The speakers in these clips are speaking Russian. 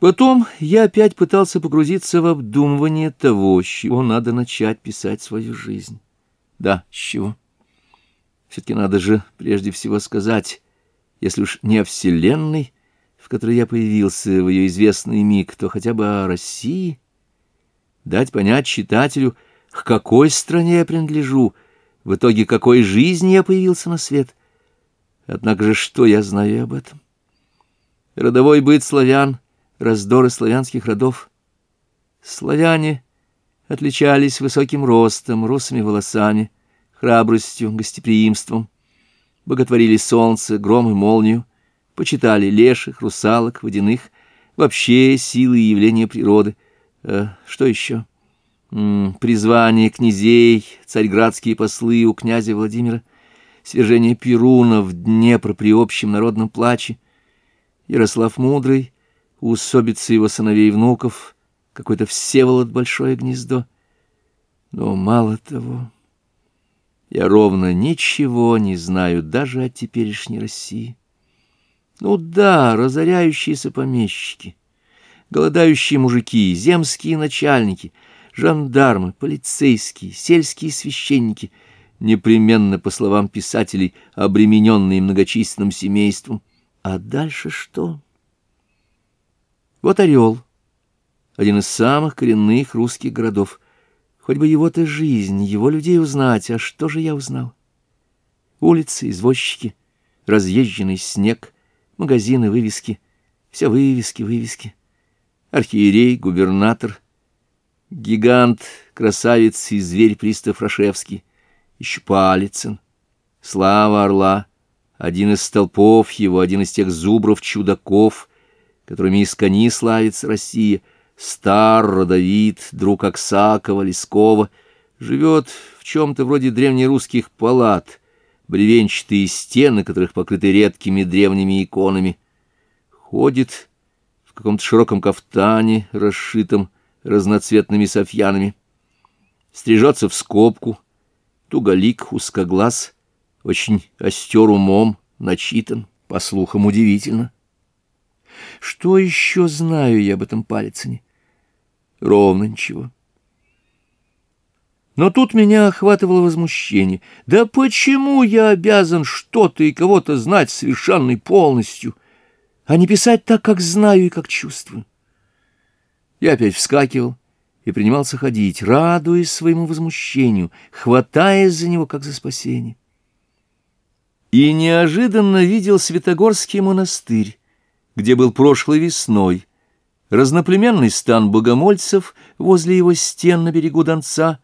Потом я опять пытался погрузиться в обдумывание того, с чего надо начать писать свою жизнь. Да, с чего? Все-таки надо же прежде всего сказать, если уж не о Вселенной, в которой я появился в ее известный миг, то хотя бы о России. Дать понять читателю, к какой стране я принадлежу, в итоге какой жизни я появился на свет. Однако же что я знаю об этом? Родовой быт славян — раздоры славянских родов. Славяне отличались высоким ростом, русыми волосами, храбростью, гостеприимством, боготворили солнце, гром и молнию, почитали леших, русалок, водяных, вообще силы и явления природы. А что еще? М -м, призвание князей, царьградские послы у князя Владимира, свержение Перуна в Днепр при общем народном плаче, Ярослав Мудрый — усобицы его сыновей и внуков, какой-то Всеволод большое гнездо. Но мало того, я ровно ничего не знаю даже о теперешней России. Ну да, разоряющиеся помещики, голодающие мужики, земские начальники, жандармы, полицейские, сельские священники — непременно, по словам писателей, обремененные многочисленным семейством. А дальше что? Вот Орел, один из самых коренных русских городов. Хоть бы его-то жизнь, его людей узнать, а что же я узнал? Улицы, извозчики, разъезженный снег, магазины, вывески. Все вывески, вывески. Архиерей, губернатор, гигант, красавец и зверь пристав Рашевский, еще Палицын, слава орла, один из столпов его, один из тех зубров-чудаков — которыми из кони славится Россия, стар, родовит, друг Аксакова, Лескова, живет в чем-то вроде древнерусских палат, бревенчатые стены, которых покрыты редкими древними иконами. Ходит в каком-то широком кафтане, расшитом разноцветными софьянами. Стрижется в скобку, туголик, узкоглаз, очень остер умом, начитан, по слухам удивительно. Что еще знаю я об этом Палицыне? Ровно ничего. Но тут меня охватывало возмущение. Да почему я обязан что-то и кого-то знать совершенно и полностью, а не писать так, как знаю и как чувствую? Я опять вскакивал и принимался ходить, радуясь своему возмущению, хватаясь за него, как за спасение. И неожиданно видел Святогорский монастырь, где был прошлой весной, разноплеменный стан богомольцев возле его стен на берегу Донца,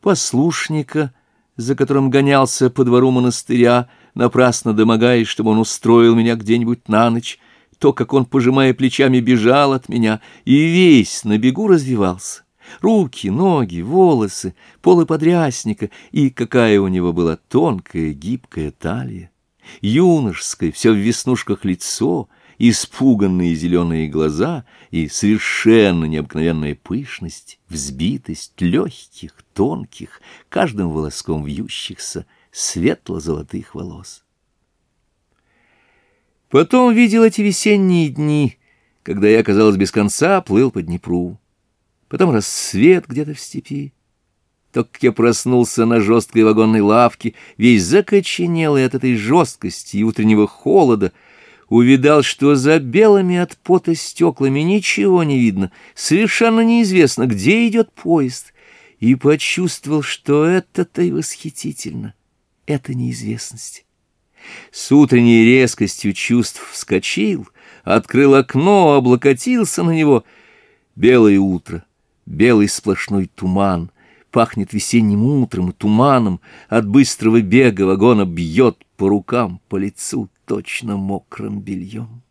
послушника, за которым гонялся по двору монастыря, напрасно домогаясь, чтобы он устроил меня где-нибудь на ночь, то, как он, пожимая плечами, бежал от меня и весь на бегу развивался. Руки, ноги, волосы, полы подрясника, и какая у него была тонкая, гибкая талия, юношеское, все в веснушках лицо — испуганные зеленые глаза и совершенно необыкновенная пышность, взбитость легких, тонких, каждым волоском вьющихся, светло-золотых волос. Потом видел эти весенние дни, когда я, казалось, без конца плыл по Днепру. Потом рассвет где-то в степи. Только как я проснулся на жесткой вагонной лавке, весь закоченелый от этой жесткости и утреннего холода, увидал, что за белыми от пота стеклами ничего не видно, совершенно неизвестно, где идет поезд, и почувствовал, что это-то и восхитительно, это неизвестность. С утренней резкостью чувств вскочил, открыл окно, облокотился на него. Белое утро, белый сплошной туман, пахнет весенним утром, туманом, от быстрого бега вагона бьет по рукам, по лицу, точно мокрым бельем.